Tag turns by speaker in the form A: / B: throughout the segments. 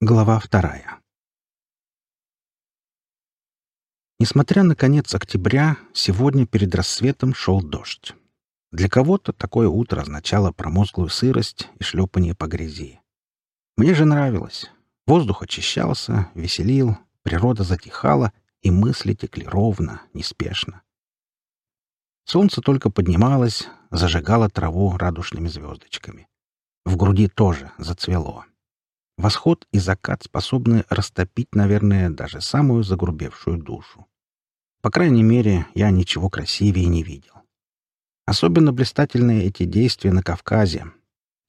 A: Глава вторая. Несмотря на конец октября, сегодня перед рассветом шел дождь. Для кого-то такое утро означало промозглую сырость и шлепание по грязи. Мне же нравилось. Воздух очищался, веселил, природа затихала, и мысли текли ровно, неспешно. Солнце только поднималось, зажигало траву радужными звездочками. В груди тоже зацвело. Восход и закат способны растопить, наверное, даже самую загрубевшую душу. По крайней мере, я ничего красивее не видел. Особенно блистательны эти действия на Кавказе.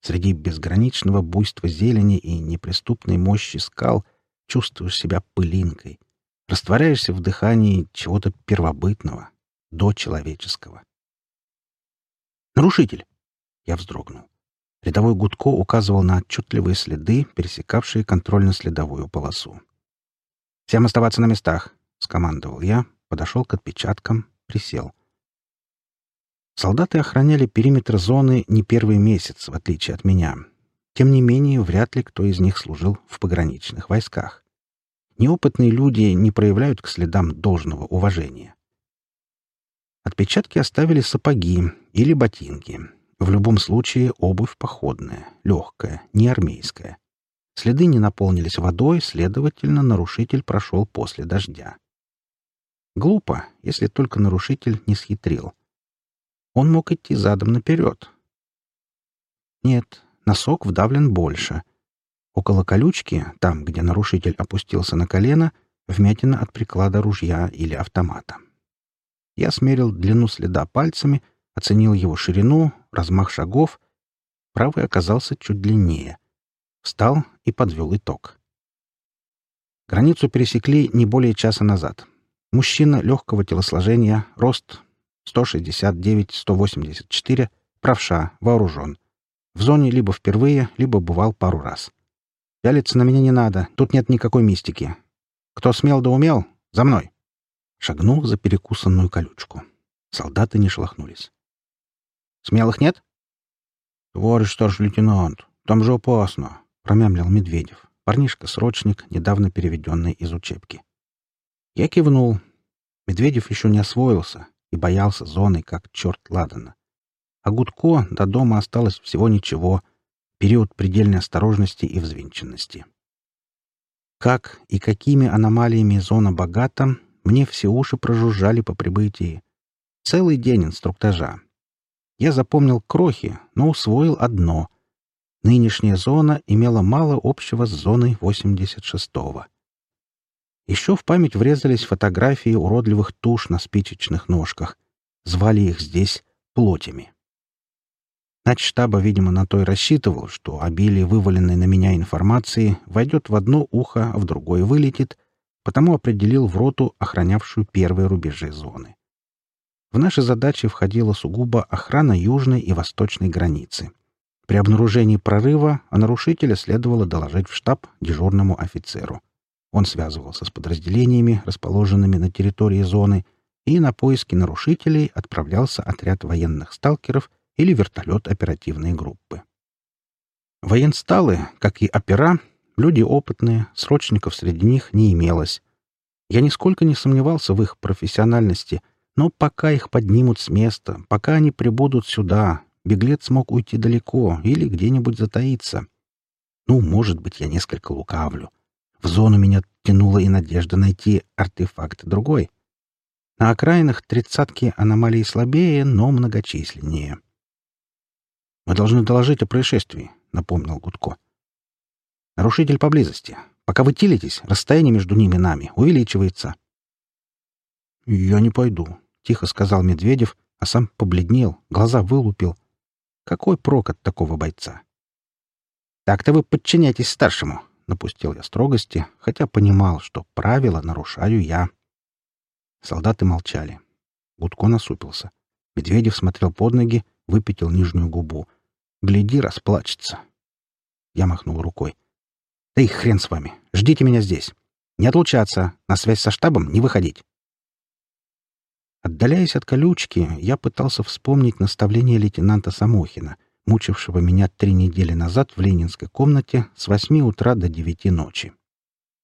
A: Среди безграничного буйства зелени и неприступной мощи скал чувствуешь себя пылинкой, растворяешься в дыхании чего-то первобытного, дочеловеческого. «Нарушитель!» — я вздрогнул. Рядовой Гудко указывал на отчетливые следы, пересекавшие контрольно-следовую полосу. «Всем оставаться на местах!» — скомандовал я, подошел к отпечаткам, присел. Солдаты охраняли периметр зоны не первый месяц, в отличие от меня. Тем не менее, вряд ли кто из них служил в пограничных войсках. Неопытные люди не проявляют к следам должного уважения. Отпечатки оставили сапоги или ботинки — в любом случае обувь походная, легкая, не армейская. Следы не наполнились водой, следовательно, нарушитель прошел после дождя. Глупо, если только нарушитель не схитрил. Он мог идти задом наперед. Нет, носок вдавлен больше. Около колючки, там, где нарушитель опустился на колено, вмятина от приклада ружья или автомата. Я смерил длину следа пальцами, оценил его ширину, размах шагов, правый оказался чуть длиннее. Встал и подвел итог. Границу пересекли не более часа назад. Мужчина легкого телосложения, рост 169-184, правша, вооружен. В зоне либо впервые, либо бывал пару раз. Пялиться на меня не надо, тут нет никакой мистики. Кто смел да умел, за мной. Шагнул за перекусанную колючку. Солдаты не шелохнулись. Смелых нет? Товарищ старший лейтенант, там же опасно, промямлил Медведев, парнишка-срочник, недавно переведенный из учебки. Я кивнул. Медведев еще не освоился и боялся зоны, как черт ладана. А Гудко до дома осталось всего ничего, период предельной осторожности и взвинченности. Как и какими аномалиями зона богата, мне все уши прожужжали по прибытии. Целый день инструктажа, я запомнил крохи, но усвоил одно. Нынешняя зона имела мало общего с зоной 86-го. Еще в память врезались фотографии уродливых туш на спичечных ножках. Звали их здесь плотями. Начштаба, видимо, на то и рассчитывал, что обилие вываленной на меня информации войдет в одно ухо, а в другое вылетит, потому определил в роту, охранявшую первые рубежи зоны. В наши задачи входила сугубо охрана южной и восточной границы. При обнаружении прорыва о нарушителе следовало доложить в штаб дежурному офицеру. Он связывался с подразделениями, расположенными на территории зоны, и на поиски нарушителей отправлялся отряд военных сталкеров или вертолет оперативной группы. Военсталы, как и опера, люди опытные, срочников среди них не имелось. Я нисколько не сомневался в их профессиональности, но пока их поднимут с места, пока они прибудут сюда, беглец мог уйти далеко или где-нибудь затаиться. Ну, может быть, я несколько лукавлю. В зону меня тянула и надежда найти артефакт другой. На окраинах тридцатки аномалии слабее, но многочисленнее. «Мы должны доложить о происшествии», — напомнил Гудко. «Нарушитель поблизости. Пока вы тилитесь, расстояние между ними и нами увеличивается». «Я не пойду», — тихо сказал Медведев, а сам побледнел, глаза вылупил. «Какой прок от такого бойца?» «Так-то вы подчиняйтесь старшему», — напустил я строгости, хотя понимал, что правила нарушаю я. Солдаты молчали. Гудко насупился. Медведев смотрел под ноги, выпятил нижнюю губу. «Гляди, расплачется». Я махнул рукой. «Да и хрен с вами. Ждите меня здесь. Не отлучаться. На связь со штабом не выходить». Отдаляясь от колючки, я пытался вспомнить наставление лейтенанта Самохина, мучившего меня три недели назад в ленинской комнате с восьми утра до девяти ночи.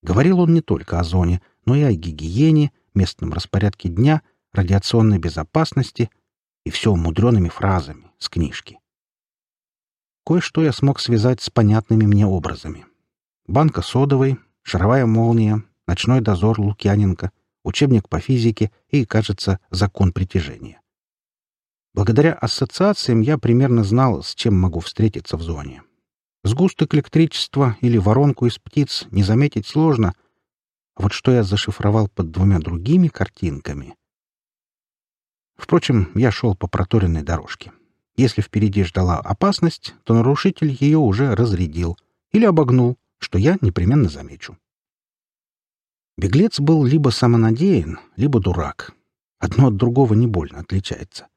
A: Говорил он не только о зоне, но и о гигиене, местном распорядке дня, радиационной безопасности и все умудренными фразами с книжки. Кое-что я смог связать с понятными мне образами. Банка содовой, шаровая молния, ночной дозор Лукьяненко — учебник по физике и, кажется, закон притяжения. Благодаря ассоциациям я примерно знал, с чем могу встретиться в зоне. Сгусток электричества или воронку из птиц не заметить сложно. Вот что я зашифровал под двумя другими картинками. Впрочем, я шел по проторенной дорожке. Если впереди ждала опасность, то нарушитель ее уже разрядил или обогнул, что я непременно замечу. Беглец был либо самонадеян, либо дурак. Одно от другого не больно отличается.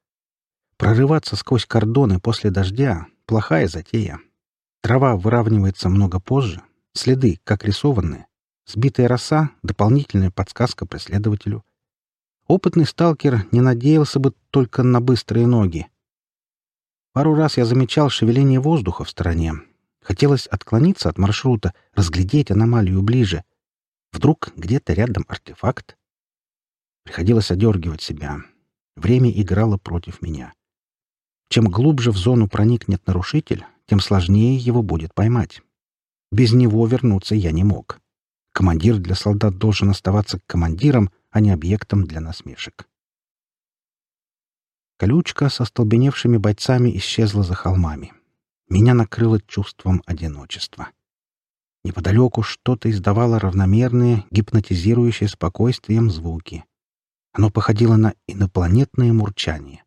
A: Прорываться сквозь кордоны после дождя — плохая затея. Трава выравнивается много позже, следы, как рисованные, сбитая роса — дополнительная подсказка преследователю. Опытный сталкер не надеялся бы только на быстрые ноги. Пару раз я замечал шевеление воздуха в стороне. Хотелось отклониться от маршрута, разглядеть аномалию ближе, Вдруг где-то рядом артефакт. Приходилось одергивать себя. Время играло против меня. Чем глубже в зону проникнет нарушитель, тем сложнее его будет поймать. Без него вернуться я не мог. Командир для солдат должен оставаться командиром, а не объектом для насмешек. Колючка со столбеневшими бойцами исчезла за холмами. Меня накрыло чувством одиночества. Неподалеку что-то издавало равномерные, гипнотизирующие спокойствием звуки. Оно походило на инопланетное мурчание.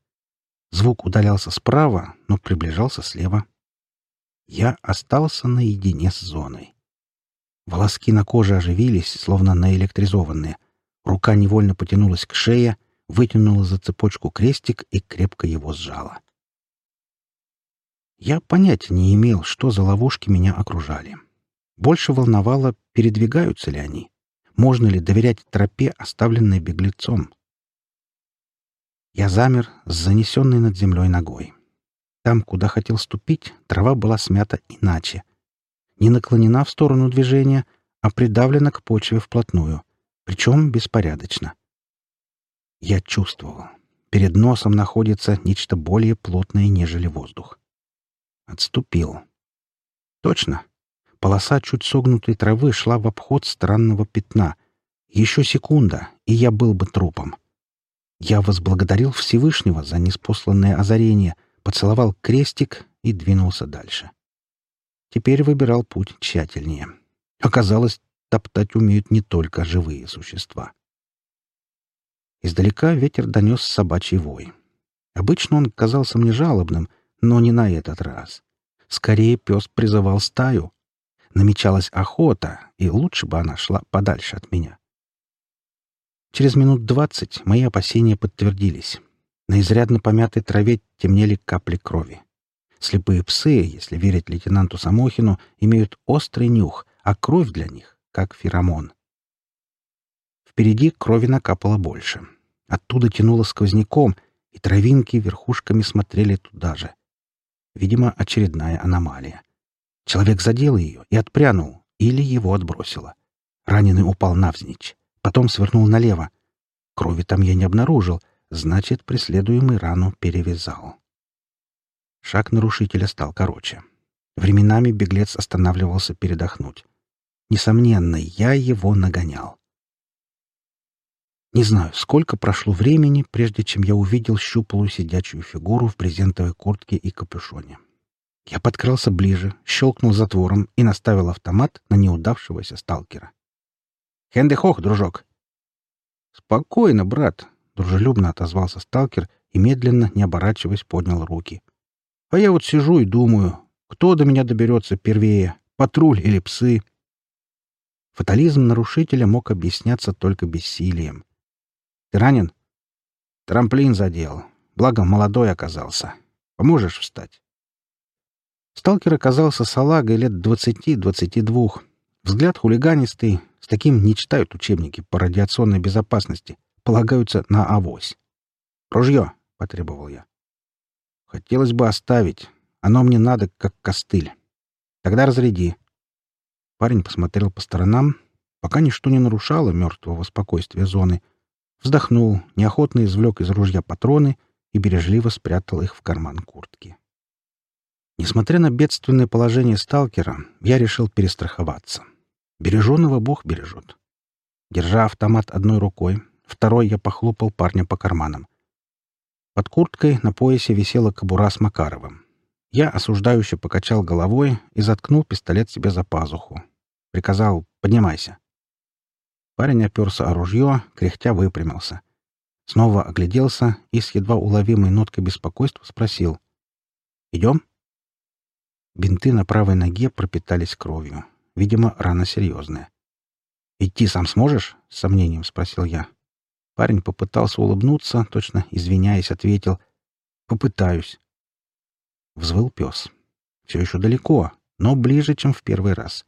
A: Звук удалялся справа, но приближался слева. Я остался наедине с зоной. Волоски на коже оживились, словно наэлектризованные. Рука невольно потянулась к шее, вытянула за цепочку крестик и крепко его сжала. Я понятия не имел, что за ловушки меня окружали больше волновало, передвигаются ли они. Можно ли доверять тропе, оставленной беглецом? Я замер с занесенной над землей ногой. Там, куда хотел ступить, трава была смята иначе. Не наклонена в сторону движения, а придавлена к почве вплотную, причем беспорядочно. Я чувствовал. Перед носом находится нечто более плотное, нежели воздух. Отступил. Точно. Полоса чуть согнутой травы шла в обход странного пятна. Еще секунда, и я был бы трупом. Я возблагодарил Всевышнего за неспосланное озарение, поцеловал крестик и двинулся дальше. Теперь выбирал путь тщательнее. Оказалось, топтать умеют не только живые существа. Издалека ветер донес собачий вой. Обычно он казался мне жалобным, но не на этот раз. Скорее пес призывал стаю намечалась охота, и лучше бы она шла подальше от меня. Через минут двадцать мои опасения подтвердились. На изрядно помятой траве темнели капли крови. Слепые псы, если верить лейтенанту Самохину, имеют острый нюх, а кровь для них — как феромон. Впереди крови накапало больше. Оттуда тянуло сквозняком, и травинки верхушками смотрели туда же. Видимо, очередная аномалия — Человек задел ее и отпрянул, или его отбросило. Раненый упал навзничь, потом свернул налево. Крови там я не обнаружил, значит, преследуемый рану перевязал. Шаг нарушителя стал короче. Временами беглец останавливался передохнуть. Несомненно, я его нагонял. Не знаю, сколько прошло времени, прежде чем я увидел щуплую сидячую фигуру в брезентовой куртке и капюшоне. Я подкрался ближе, щелкнул затвором и наставил автомат на неудавшегося сталкера. «Хэнде хох, дружок!» «Спокойно, брат!» — дружелюбно отозвался сталкер и, медленно, не оборачиваясь, поднял руки. «А я вот сижу и думаю, кто до меня доберется первее, патруль или псы?» Фатализм нарушителя мог объясняться только бессилием. «Ты ранен?» «Трамплин задел. Благо, молодой оказался. Поможешь встать?» Сталкер оказался салагой лет 20-22. Взгляд хулиганистый, с таким не читают учебники по радиационной безопасности, полагаются на авось. «Ружье!» — потребовал я. «Хотелось бы оставить. Оно мне надо, как костыль. Тогда разряди». Парень посмотрел по сторонам, пока ничто не нарушало мертвого спокойствия зоны. Вздохнул, неохотно извлек из ружья патроны и бережливо спрятал их в карман куртки. Несмотря на бедственное положение сталкера, я решил перестраховаться. Береженного Бог бережет. Держа автомат одной рукой, второй я похлопал парня по карманам. Под курткой на поясе висела кобура с Макаровым. Я осуждающе покачал головой и заткнул пистолет себе за пазуху. Приказал «поднимайся». Парень оперся о ружье, кряхтя выпрямился. Снова огляделся и с едва уловимой ноткой беспокойства спросил «Идем?» Бинты на правой ноге пропитались кровью. Видимо, рана серьезная. «Идти сам сможешь?» — с сомнением спросил я. Парень попытался улыбнуться, точно извиняясь, ответил. «Попытаюсь». Взвыл пес. Все еще далеко, но ближе, чем в первый раз.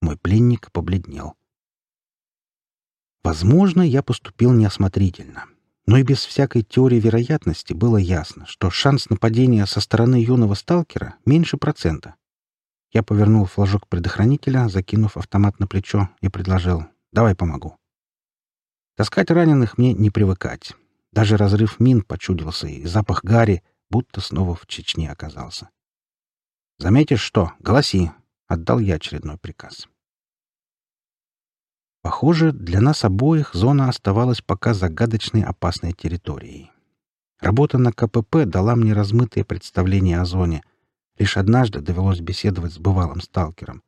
A: Мой пленник побледнел. Возможно, я поступил неосмотрительно. Но и без всякой теории вероятности было ясно, что шанс нападения со стороны юного сталкера меньше процента. Я повернул флажок предохранителя, закинув автомат на плечо, и предложил «давай помогу». Таскать раненых мне не привыкать. Даже разрыв мин почудился, и запах гари будто снова в Чечне оказался. «Заметишь что? Голоси!» — отдал я очередной приказ. Похоже, для нас обоих зона оставалась пока загадочной опасной территорией. Работа на КПП дала мне размытые представления о зоне. Лишь однажды довелось беседовать с бывалым сталкером.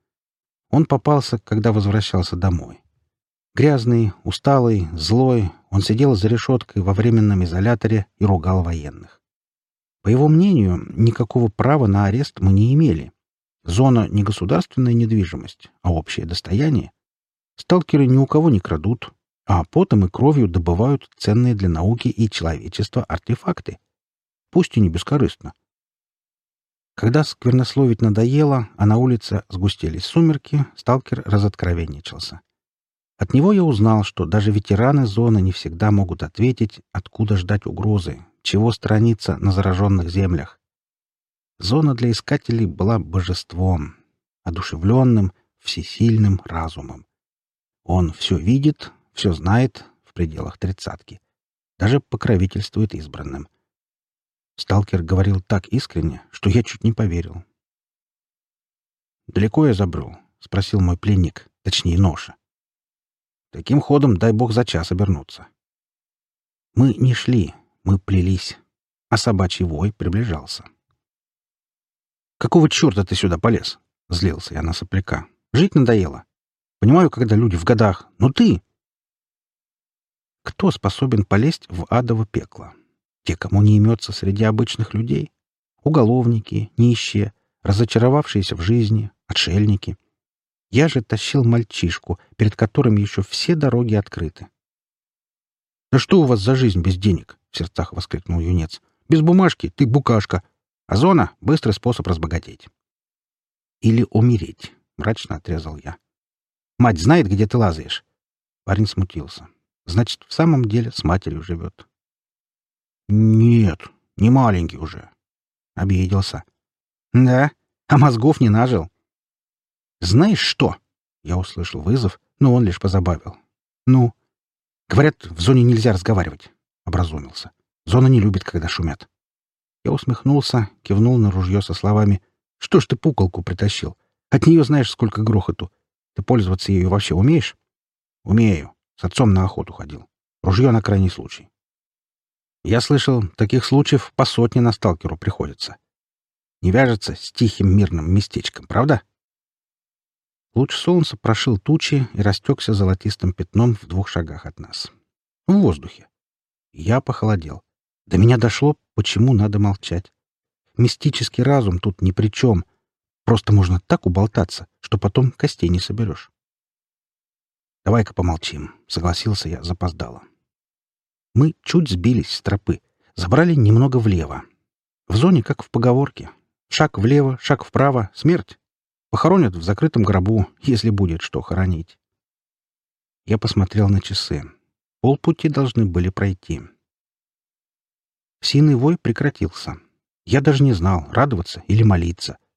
A: Он попался, когда возвращался домой. Грязный, усталый, злой, он сидел за решеткой во временном изоляторе и ругал военных. По его мнению, никакого права на арест мы не имели. Зона — не государственная недвижимость, а общее достояние. Сталкеры ни у кого не крадут, а потом и кровью добывают ценные для науки и человечества артефакты. Пусть и не бескорыстно. Когда сквернословить надоело, а на улице сгустились сумерки, сталкер разоткровенничался. От него я узнал, что даже ветераны зоны не всегда могут ответить, откуда ждать угрозы, чего сторониться на зараженных землях. Зона для искателей была божеством, одушевленным, всесильным разумом. Он все видит, все знает в пределах тридцатки. Даже покровительствует избранным. Сталкер говорил так искренне, что я чуть не поверил. «Далеко я забрел?» — спросил мой пленник, точнее, ноша. «Таким ходом дай бог за час обернуться». Мы не шли, мы плелись, а собачий вой приближался. «Какого черта ты сюда полез?» — злился я на сопляка. «Жить надоело. Понимаю, когда люди в годах, но ты... Кто способен полезть в адово пекло? Те, кому не имется среди обычных людей? Уголовники, нищие, разочаровавшиеся в жизни, отшельники. Я же тащил мальчишку, перед которым еще все дороги открыты. «Да что у вас за жизнь без денег?» — в сердцах воскликнул юнец. «Без бумажки ты букашка, а зона — быстрый способ разбогатеть». «Или умереть», — мрачно отрезал я. Мать знает, где ты лазаешь. Парень смутился. Значит, в самом деле с матерью живет. Нет, не маленький уже. Обиделся. Да, а мозгов не нажил. Знаешь что? Я услышал вызов, но он лишь позабавил. Ну, говорят, в зоне нельзя разговаривать. Образумился. Зона не любит, когда шумят. Я усмехнулся, кивнул на ружье со словами. Что ж ты пуколку притащил? От нее знаешь, сколько грохоту. Ты пользоваться ею вообще умеешь? Умею. С отцом на охоту ходил. Ружье на крайний случай. Я слышал, таких случаев по сотне на сталкеру приходится. Не вяжется с тихим мирным местечком, правда? Луч солнца прошил тучи и растекся золотистым пятном в двух шагах от нас. В воздухе. Я похолодел. До меня дошло, почему надо молчать. Мистический разум тут ни при чем — Просто можно так уболтаться, что потом костей не соберешь. «Давай-ка помолчим», — согласился я, запоздало. Мы чуть сбились с тропы, забрали немного влево. В зоне, как в поговорке. Шаг влево, шаг вправо — смерть. Похоронят в закрытом гробу, если будет что хоронить. Я посмотрел на часы. Полпути должны были пройти. Синый вой прекратился. Я даже не знал, радоваться или молиться —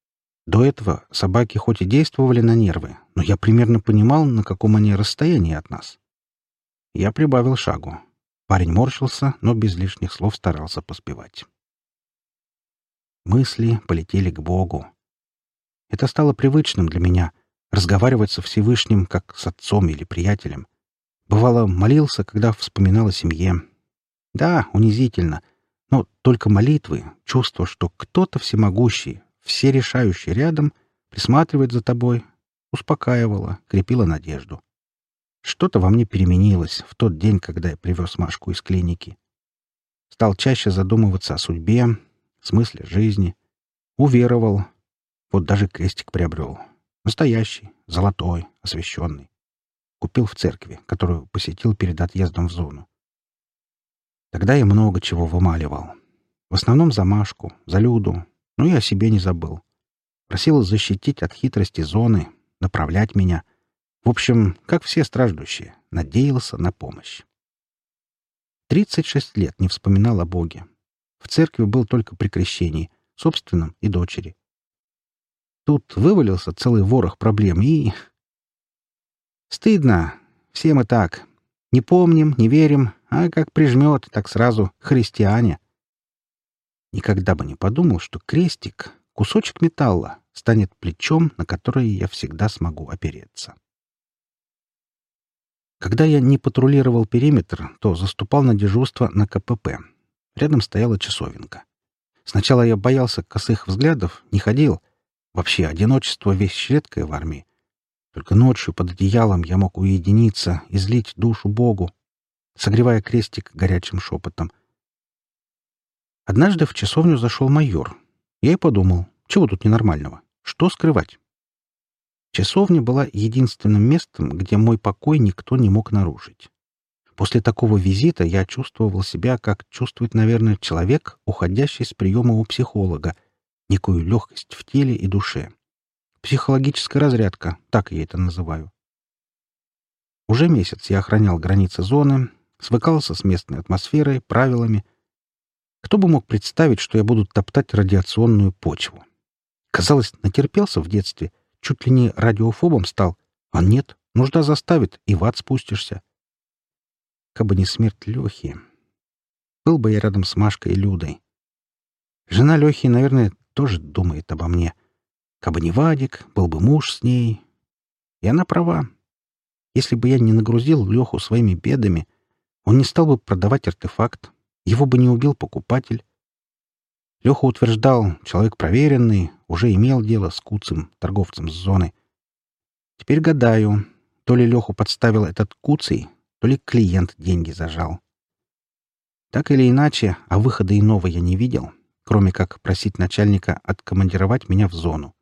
A: до этого собаки хоть и действовали на нервы, но я примерно понимал, на каком они расстоянии от нас. Я прибавил шагу. Парень морщился, но без лишних слов старался поспевать. Мысли полетели к Богу. Это стало привычным для меня — разговаривать со Всевышним, как с отцом или приятелем. Бывало, молился, когда вспоминал о семье. Да, унизительно, но только молитвы, чувство, что кто-то всемогущий, все решающие рядом, присматривает за тобой, успокаивала, крепила надежду. Что-то во мне переменилось в тот день, когда я привез Машку из клиники. Стал чаще задумываться о судьбе, смысле жизни. Уверовал. Вот даже крестик приобрел. Настоящий, золотой, освященный. Купил в церкви, которую посетил перед отъездом в зону. Тогда я много чего вымаливал. В основном за Машку, за Люду, ну я о себе не забыл. Просил защитить от хитрости зоны, направлять меня. В общем, как все страждущие, надеялся на помощь. 36 лет не вспоминал о Боге. В церкви был только при крещении, собственном и дочери. Тут вывалился целый ворох проблем и... Стыдно. Все мы так. Не помним, не верим, а как прижмет, так сразу христиане. Никогда бы не подумал, что крестик — кусочек металла, станет плечом, на которое я всегда смогу опереться. Когда я не патрулировал периметр, то заступал на дежурство на КПП. Рядом стояла часовенка. Сначала я боялся косых взглядов, не ходил. Вообще, одиночество — вещь редкая в армии. Только ночью под одеялом я мог уединиться, излить душу Богу, согревая крестик горячим шепотом — Однажды в часовню зашел майор. Я и подумал, чего тут ненормального? Что скрывать? Часовня была единственным местом, где мой покой никто не мог нарушить. После такого визита я чувствовал себя, как чувствует, наверное, человек, уходящий с приема у психолога, некую легкость в теле и душе. Психологическая разрядка, так я это называю. Уже месяц я охранял границы зоны, свыкался с местной атмосферой, правилами — кто бы мог представить, что я буду топтать радиационную почву? Казалось, натерпелся в детстве, чуть ли не радиофобом стал. А нет, нужда заставит, и в ад спустишься. Кабы не смерть Лехи. Был бы я рядом с Машкой и Людой. Жена Лехи, наверное, тоже думает обо мне. Кабы не Вадик, был бы муж с ней. И она права. Если бы я не нагрузил Леху своими бедами, он не стал бы продавать артефакт, его бы не убил покупатель. Леха утверждал, человек проверенный, уже имел дело с Куцем, торговцем с зоны. Теперь гадаю, то ли Леху подставил этот Куций, то ли клиент деньги зажал. Так или иначе, а выхода иного я не видел, кроме как просить начальника откомандировать меня в зону.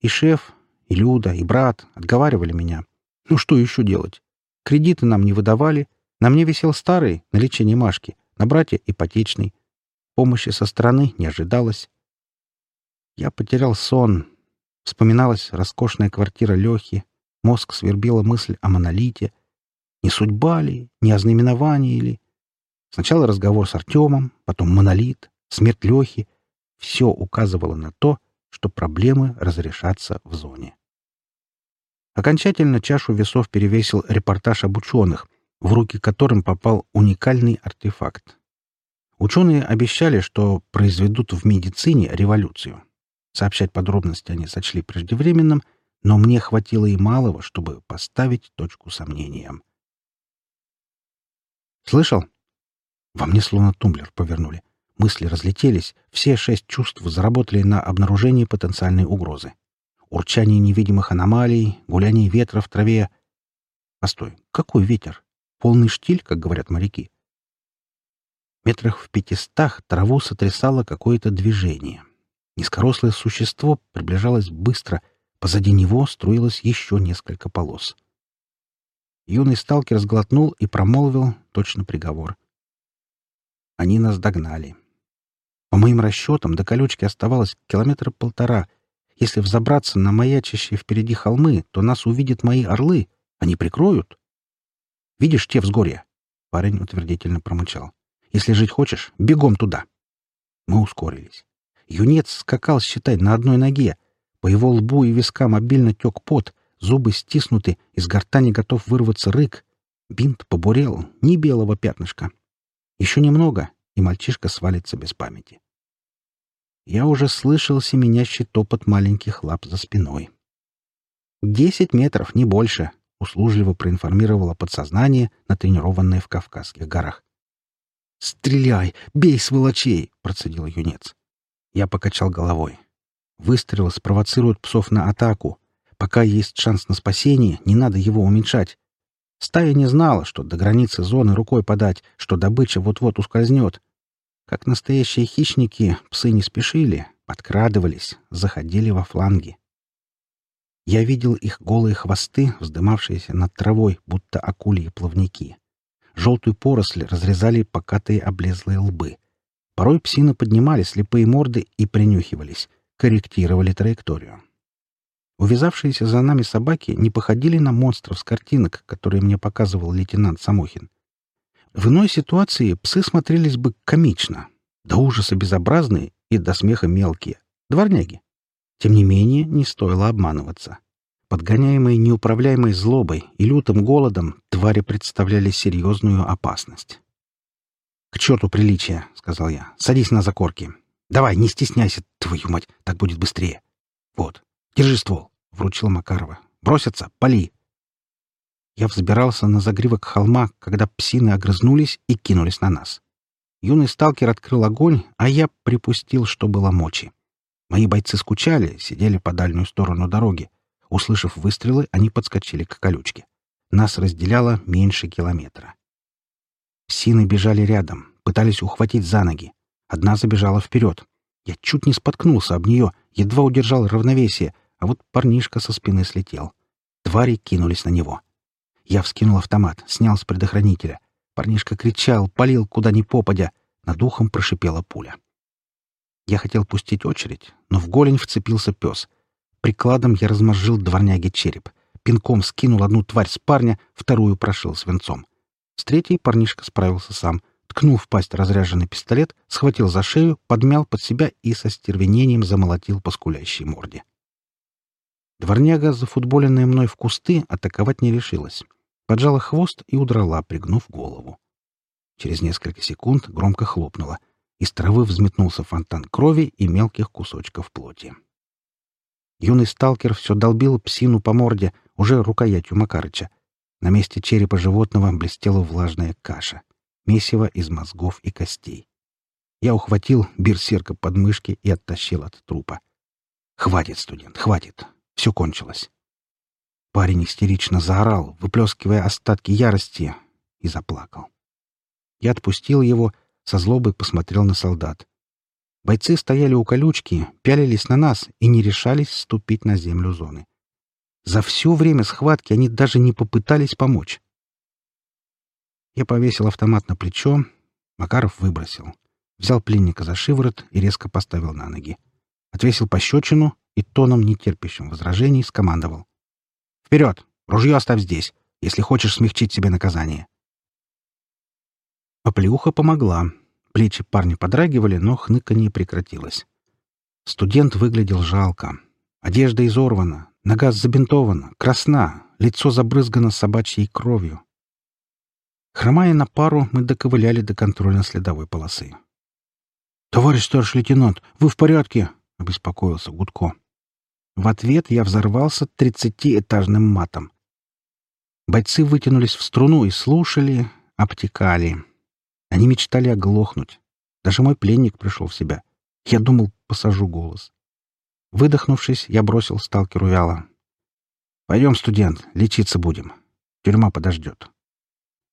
A: И шеф, и Люда, и брат отговаривали меня. Ну что еще делать? Кредиты нам не выдавали, на мне висел старый на лечение Машки — на братья ипотечный. Помощи со стороны не ожидалось. Я потерял сон. Вспоминалась роскошная квартира Лехи. Мозг свербила мысль о монолите. Не судьба ли, не ознаменование ли. Сначала разговор с Артемом, потом монолит, смерть Лехи. Все указывало на то, что проблемы разрешатся в зоне. Окончательно чашу весов перевесил репортаж об ученых, в руки которым попал уникальный артефакт. Ученые обещали, что произведут в медицине революцию. Сообщать подробности они сочли преждевременным, но мне хватило и малого, чтобы поставить точку сомнениям. «Слышал?» Во мне словно тумблер повернули. Мысли разлетелись, все шесть чувств заработали на обнаружении потенциальной угрозы. Урчание невидимых аномалий, гуляние ветра в траве. Постой, какой ветер? полный штиль, как говорят моряки. Метрах в пятистах траву сотрясало какое-то движение. Низкорослое существо приближалось быстро, позади него струилось еще несколько полос. Юный сталкер сглотнул и промолвил точно приговор. Они нас догнали. По моим расчетам, до колючки оставалось километра полтора. Если взобраться на маячащие впереди холмы, то нас увидят мои орлы. Они прикроют. Видишь те взгорья?» Парень утвердительно промычал. «Если жить хочешь, бегом туда!» Мы ускорились. Юнец скакал, считай, на одной ноге. По его лбу и вискам обильно тек пот, зубы стиснуты, из горта не готов вырваться рык. Бинт побурел, ни белого пятнышка. Еще немного, и мальчишка свалится без памяти. Я уже слышал семенящий топот маленьких лап за спиной. «Десять метров, не больше», услужливо проинформировала подсознание, натренированное в Кавказских горах. «Стреляй! Бей сволочей!» — процедил юнец. Я покачал головой. Выстрелы спровоцируют псов на атаку. Пока есть шанс на спасение, не надо его уменьшать. Стая не знала, что до границы зоны рукой подать, что добыча вот-вот ускользнет. Как настоящие хищники, псы не спешили, подкрадывались, заходили во фланги. Я видел их голые хвосты, вздымавшиеся над травой, будто акулии плавники. Желтую поросль разрезали покатые облезлые лбы. Порой псины поднимали слепые морды и принюхивались, корректировали траекторию. Увязавшиеся за нами собаки не походили на монстров с картинок, которые мне показывал лейтенант Самохин. В иной ситуации псы смотрелись бы комично, до ужаса безобразные и до смеха мелкие, дворняги. Тем не менее, не стоило обманываться. Подгоняемые неуправляемой злобой и лютым голодом твари представляли серьезную опасность. «К черту приличия!» — сказал я. «Садись на закорки. Давай, не стесняйся, твою мать, так будет быстрее. Вот, держи ствол!» — вручил Макарова. «Бросятся, пали!» Я взбирался на загривок холма, когда псины огрызнулись и кинулись на нас. Юный сталкер открыл огонь, а я припустил, что было мочи. Мои бойцы скучали, сидели по дальнюю сторону дороги. Услышав выстрелы, они подскочили к колючке. Нас разделяло меньше километра. Сины бежали рядом, пытались ухватить за ноги. Одна забежала вперед. Я чуть не споткнулся об нее, едва удержал равновесие, а вот парнишка со спины слетел. Твари кинулись на него. Я вскинул автомат, снял с предохранителя. Парнишка кричал, палил куда ни попадя. Над ухом прошипела пуля. Я хотел пустить очередь, но в голень вцепился пес. Прикладом я размозжил дворняги череп. Пинком скинул одну тварь с парня, вторую прошил свинцом. С третьей парнишка справился сам. Ткнул в пасть разряженный пистолет, схватил за шею, подмял под себя и со стервенением замолотил по скулящей морде. Дворняга, зафутболенная мной в кусты, атаковать не решилась. Поджала хвост и удрала, пригнув голову. Через несколько секунд громко хлопнула — из травы взметнулся фонтан крови и мелких кусочков плоти. Юный сталкер все долбил псину по морде, уже рукоятью Макарыча. На месте черепа животного блестела влажная каша, месиво из мозгов и костей. Я ухватил берсерка под мышки и оттащил от трупа. «Хватит, студент, хватит. Все кончилось». Парень истерично заорал, выплескивая остатки ярости, и заплакал. Я отпустил его — со злобой посмотрел на солдат. Бойцы стояли у колючки, пялились на нас и не решались ступить на землю зоны. За все время схватки они даже не попытались помочь. Я повесил автомат на плечо, Макаров выбросил. Взял пленника за шиворот и резко поставил на ноги. Отвесил пощечину и тоном нетерпящим возражений скомандовал. «Вперед! Ружье оставь здесь, если хочешь смягчить себе наказание!» Оплеуха помогла. Плечи парня подрагивали, но хныканье прекратилось. Студент выглядел жалко. Одежда изорвана, нога забинтована, красна, лицо забрызгано собачьей кровью. Хромая на пару, мы доковыляли до контрольно-следовой полосы. «Товарищ старший лейтенант, вы в порядке?» — обеспокоился Гудко. В ответ я взорвался тридцатиэтажным матом. Бойцы вытянулись в струну и слушали, обтекали. Они мечтали оглохнуть. Даже мой пленник пришел в себя. Я думал, посажу голос. Выдохнувшись, я бросил сталкеру вяло. «Пойдем, студент, лечиться будем. Тюрьма подождет».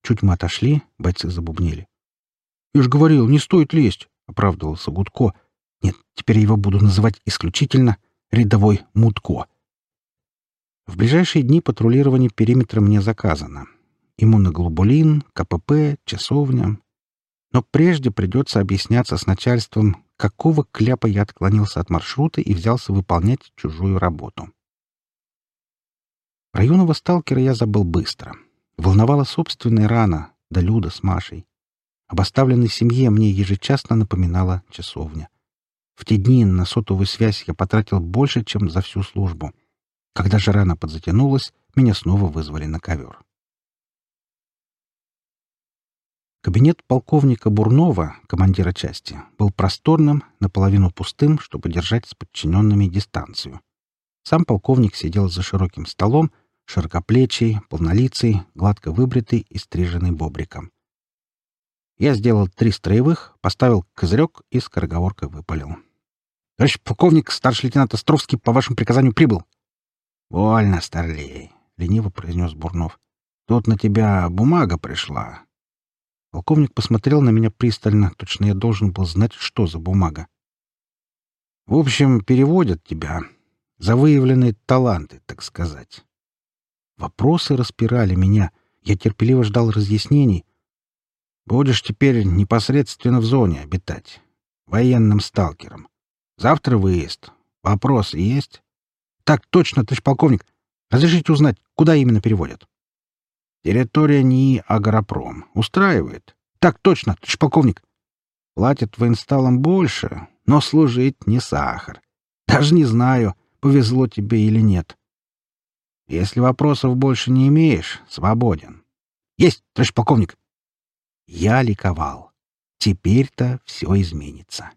A: Чуть мы отошли, бойцы забубнили. «Я ж говорил, не стоит лезть», — оправдывался Гудко. «Нет, теперь его буду называть исключительно рядовой Мутко». В ближайшие дни патрулирование периметра мне заказано. Иммуноглобулин, КПП, часовня, но прежде придется объясняться с начальством, какого кляпа я отклонился от маршрута и взялся выполнять чужую работу. Районного сталкера я забыл быстро. Волновала собственная рана, да Люда с Машей. Об оставленной семье мне ежечасно напоминала часовня. В те дни на сотовую связь я потратил больше, чем за всю службу. Когда же рана подзатянулась, меня снова вызвали на ковер. Кабинет полковника Бурнова, командира части, был просторным, наполовину пустым, чтобы держать с подчиненными дистанцию. Сам полковник сидел за широким столом, широкоплечий, полнолицый, гладко выбритый и стриженный бобриком. Я сделал три строевых, поставил козырек и скороговоркой выпалил. — Товарищ полковник, старший лейтенант Островский по вашему приказанию прибыл. — Вольно, старлей, — лениво произнес Бурнов. — Тут на тебя бумага пришла, Полковник посмотрел на меня пристально, точно я должен был знать, что за бумага. В общем, переводят тебя. За выявленные таланты, так сказать. Вопросы распирали меня. Я терпеливо ждал разъяснений. Будешь теперь непосредственно в зоне обитать. Военным сталкером. Завтра выезд. Вопросы есть? Так точно, товарищ полковник. Разрешите узнать, куда именно переводят? Территория НИИ «Агропром» устраивает? Так точно, шпаковник. Платят военсталам больше, но служить не сахар. Даже не знаю, повезло тебе или нет. Если вопросов больше не имеешь, свободен. Есть, товарищ полковник. Я ликовал. Теперь-то все изменится.